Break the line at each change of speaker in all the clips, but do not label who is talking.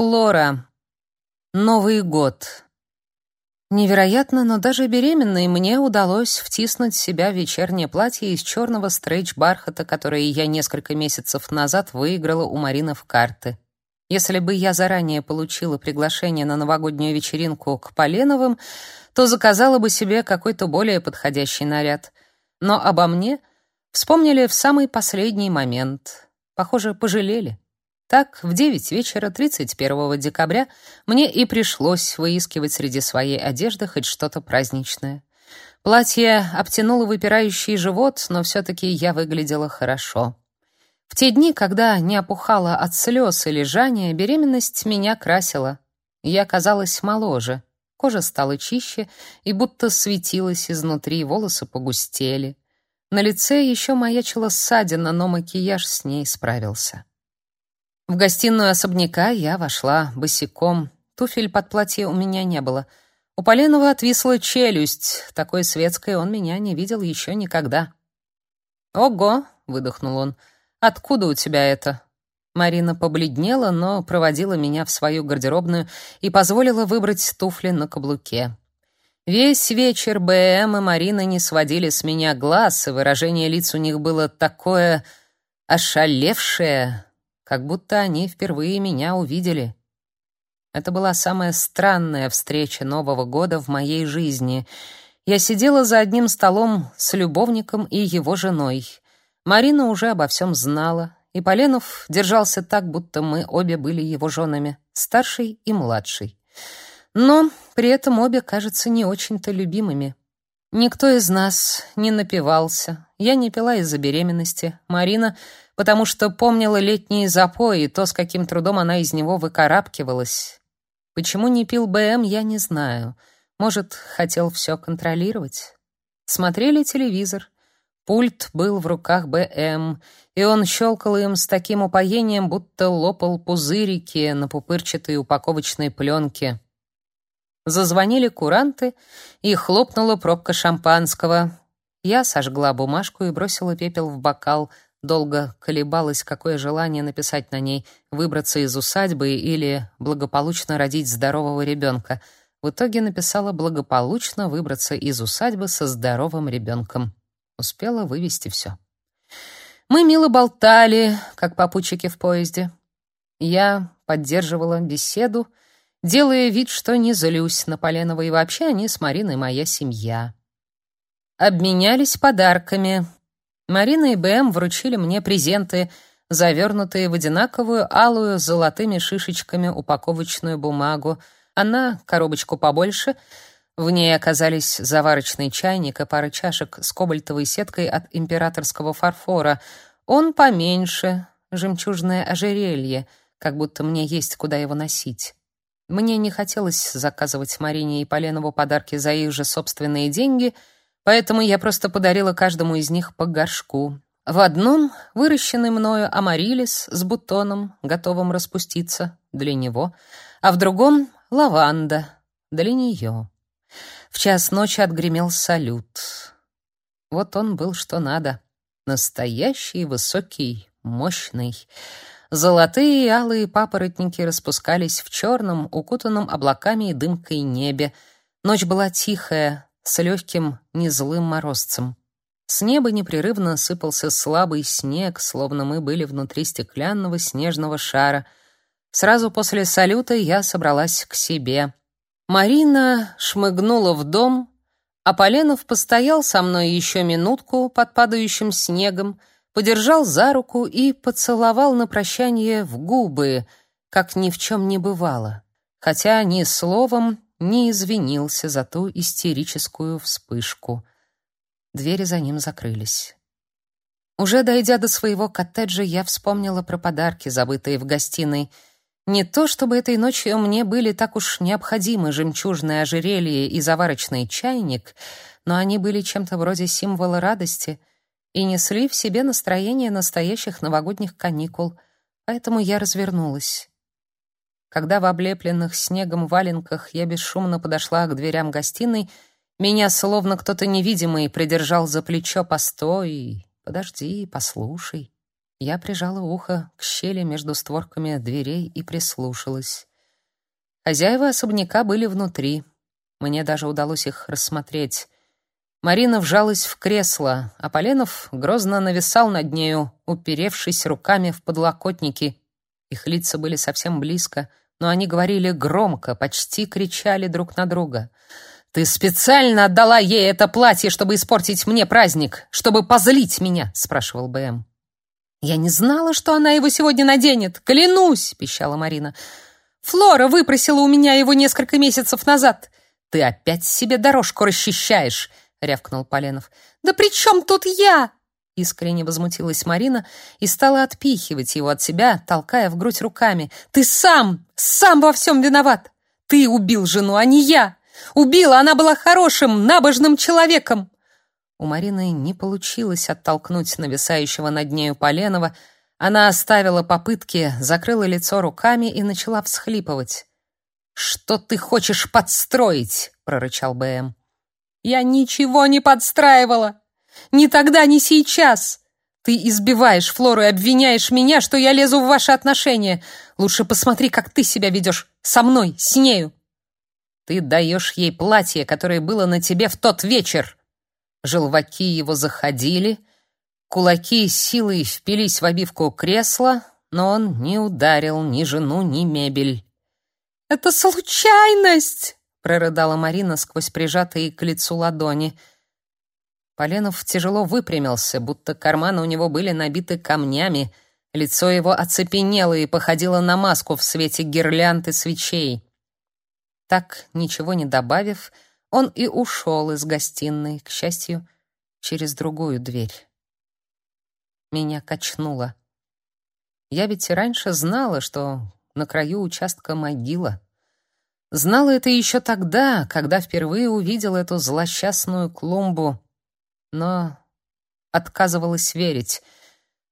Флора. Новый год. Невероятно, но даже беременной мне удалось втиснуть в себя вечернее платье из черного стрейч-бархата, которое я несколько месяцев назад выиграла у Марины в карты. Если бы я заранее получила приглашение на новогоднюю вечеринку к Поленовым, то заказала бы себе какой-то более подходящий наряд. Но обо мне вспомнили в самый последний момент. Похоже, пожалели. Так, в 9 вечера 31 декабря мне и пришлось выискивать среди своей одежды хоть что-то праздничное. Платье обтянуло выпирающий живот, но все таки я выглядела хорошо. В те дни, когда не опухала от слез или жания, беременность меня красила. Я казалась моложе. Кожа стала чище и будто светилась изнутри, волосы погустели. На лице еще маячила ссадина, но макияж с ней справился. В гостиную особняка я вошла босиком. Туфель под платье у меня не было. У Поленова отвисла челюсть. Такой светской он меня не видел еще никогда. «Ого!» — выдохнул он. «Откуда у тебя это?» Марина побледнела, но проводила меня в свою гардеробную и позволила выбрать туфли на каблуке. Весь вечер БМ и Марина не сводили с меня глаз, и выражение лиц у них было такое ошалевшее, как будто они впервые меня увидели. Это была самая странная встреча Нового года в моей жизни. Я сидела за одним столом с любовником и его женой. Марина уже обо всем знала, и Поленов держался так, будто мы обе были его женами, старшей и младшей. Но при этом обе, кажется, не очень-то любимыми. Никто из нас не напивался. Я не пила из-за беременности. Марина потому что помнила летние запои и то, с каким трудом она из него выкарабкивалась. Почему не пил БМ, я не знаю. Может, хотел все контролировать. Смотрели телевизор. Пульт был в руках БМ, и он щелкал им с таким упоением, будто лопал пузырики на пупырчатой упаковочной пленке. Зазвонили куранты, и хлопнула пробка шампанского. Я сожгла бумажку и бросила пепел в бокал, Долго колебалась, какое желание написать на ней выбраться из усадьбы или благополучно родить здорового ребенка. В итоге написала благополучно выбраться из усадьбы со здоровым ребенком. Успела вывести все. Мы мило болтали, как попутчики в поезде. Я поддерживала беседу, делая вид, что не злюсь на Поленова, и вообще они с Мариной моя семья. Обменялись подарками, Марина и БМ вручили мне презенты, завернутые в одинаковую алую с золотыми шишечками упаковочную бумагу. Она коробочку побольше. В ней оказались заварочный чайник и пара чашек с кобальтовой сеткой от императорского фарфора. Он поменьше, жемчужное ожерелье, как будто мне есть куда его носить. Мне не хотелось заказывать Марине и Поленову подарки за их же собственные деньги — Поэтому я просто подарила каждому из них по горшку. В одном выращенный мною амарилис с бутоном, готовым распуститься, для него, а в другом — лаванда, для нее. В час ночи отгремел салют. Вот он был что надо. Настоящий, высокий, мощный. Золотые и алые папоротники распускались в черном, укутанном облаками и дымкой небе. Ночь была тихая, с легким, незлым морозцем. С неба непрерывно сыпался слабый снег, словно мы были внутри стеклянного снежного шара. Сразу после салюта я собралась к себе. Марина шмыгнула в дом, а Поленов постоял со мной еще минутку под падающим снегом, подержал за руку и поцеловал на прощание в губы, как ни в чем не бывало, хотя ни словом, не извинился за ту истерическую вспышку. Двери за ним закрылись. Уже дойдя до своего коттеджа, я вспомнила про подарки, забытые в гостиной. Не то чтобы этой ночью мне были так уж необходимы жемчужное ожерелье и заварочный чайник, но они были чем-то вроде символа радости и несли в себе настроение настоящих новогодних каникул, поэтому я развернулась. Когда в облепленных снегом валенках я бесшумно подошла к дверям гостиной, меня словно кто-то невидимый придержал за плечо. «Постой, подожди, послушай». Я прижала ухо к щели между створками дверей и прислушалась. Хозяева особняка были внутри. Мне даже удалось их рассмотреть. Марина вжалась в кресло, а Поленов грозно нависал над нею, уперевшись руками в подлокотники. Их лица были совсем близко, но они говорили громко, почти кричали друг на друга. «Ты специально отдала ей это платье, чтобы испортить мне праздник, чтобы позлить меня?» — спрашивал БМ. «Я не знала, что она его сегодня наденет, клянусь!» — пищала Марина. «Флора выпросила у меня его несколько месяцев назад. Ты опять себе дорожку расчищаешь!» — рявкнул Поленов. «Да при чем тут я?» Искренне возмутилась Марина и стала отпихивать его от себя, толкая в грудь руками. «Ты сам, сам во всем виноват! Ты убил жену, а не я! Убила, она была хорошим, набожным человеком!» У Марины не получилось оттолкнуть нависающего над нею Поленова. Она оставила попытки, закрыла лицо руками и начала всхлипывать. «Что ты хочешь подстроить?» — прорычал БМ. «Я ничего не подстраивала! Ни тогда, ни сейчас! Ты избиваешь Флору и обвиняешь меня, что я лезу в ваши отношения. Лучше посмотри, как ты себя ведешь со мной, с нею!» «Ты даешь ей платье, которое было на тебе в тот вечер!» Желваки его заходили, кулаки силой впились в обивку кресла, но он не ударил ни жену, ни мебель. «Это случайность!» — прорыдала Марина сквозь прижатые к лицу ладони. Поленов тяжело выпрямился, будто карманы у него были набиты камнями, лицо его оцепенело и походило на маску в свете гирлянд свечей. Так, ничего не добавив, — он и ушел из гостиной, к счастью, через другую дверь. Меня качнуло. Я ведь и раньше знала, что на краю участка могила. Знала это еще тогда, когда впервые увидела эту злосчастную клумбу, но отказывалась верить.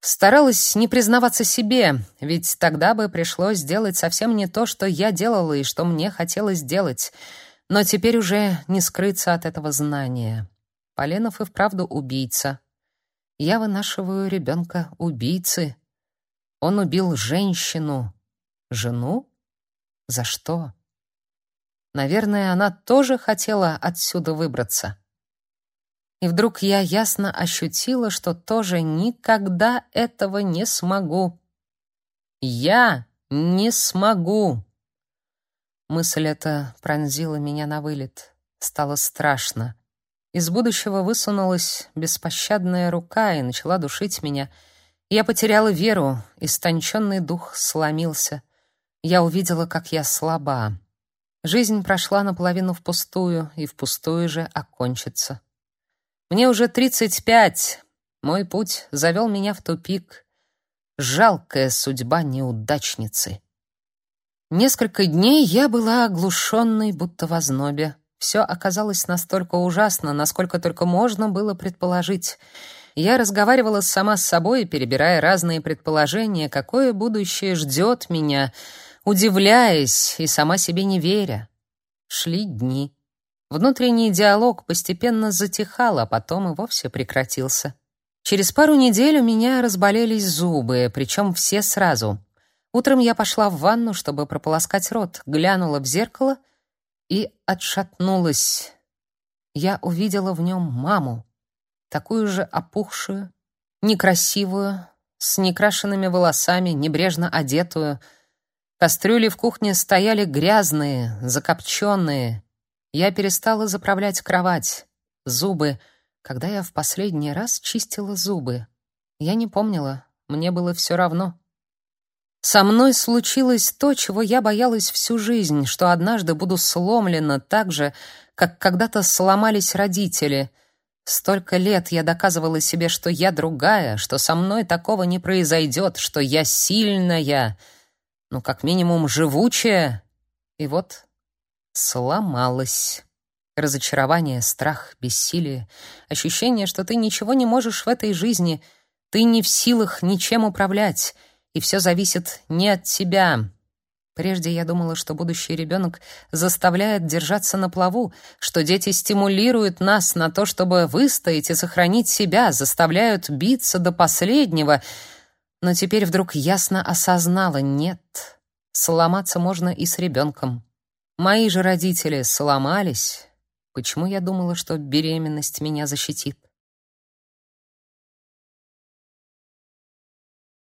Старалась не признаваться себе, ведь тогда бы пришлось сделать совсем не то, что я делала и что мне хотелось делать — но теперь уже не скрыться от этого знания. Поленов и вправду убийца. Я вынашиваю ребенка убийцы. Он убил женщину. Жену? За что? Наверное, она тоже хотела отсюда выбраться. И вдруг я ясно ощутила, что тоже никогда этого не смогу. Я не смогу. Мысль эта пронзила меня на вылет. Стало страшно. Из будущего высунулась беспощадная рука и начала душить меня. Я потеряла веру, истонченный дух сломился. Я увидела, как я слаба. Жизнь прошла наполовину впустую, и впустую же окончится. Мне уже тридцать пять. Мой путь завел меня в тупик. Жалкая судьба неудачницы. Несколько дней я была оглушенной, будто в ознобе. Все оказалось настолько ужасно, насколько только можно было предположить. Я разговаривала сама с собой, перебирая разные предположения, какое будущее ждет меня, удивляясь и сама себе не веря. Шли дни. Внутренний диалог постепенно затихал, а потом и вовсе прекратился. Через пару недель у меня разболелись зубы, причем все сразу. Утром я пошла в ванну, чтобы прополоскать рот, глянула в зеркало и отшатнулась. Я увидела в нем маму, такую же опухшую, некрасивую, с некрашенными волосами, небрежно одетую. Кастрюли в кухне стояли грязные, закопченные. Я перестала заправлять кровать. Зубы. Когда я в последний раз чистила зубы? Я не помнила. Мне было все равно. Со мной случилось то, чего я боялась всю жизнь, что однажды буду сломлена так же, как когда-то сломались родители. Столько лет я доказывала себе, что я другая, что со мной такого не произойдет, что я сильная, ну, как минимум, живучая. И вот сломалась. Разочарование, страх, бессилие, ощущение, что ты ничего не можешь в этой жизни, ты не в силах ничем управлять — и все зависит не от тебя. Прежде я думала, что будущий ребенок заставляет держаться на плаву, что дети стимулируют нас на то, чтобы выстоять и сохранить себя, заставляют биться до последнего. Но теперь вдруг ясно осознала — нет, сломаться можно и с ребенком. Мои же родители сломались. Почему я думала, что беременность меня защитит?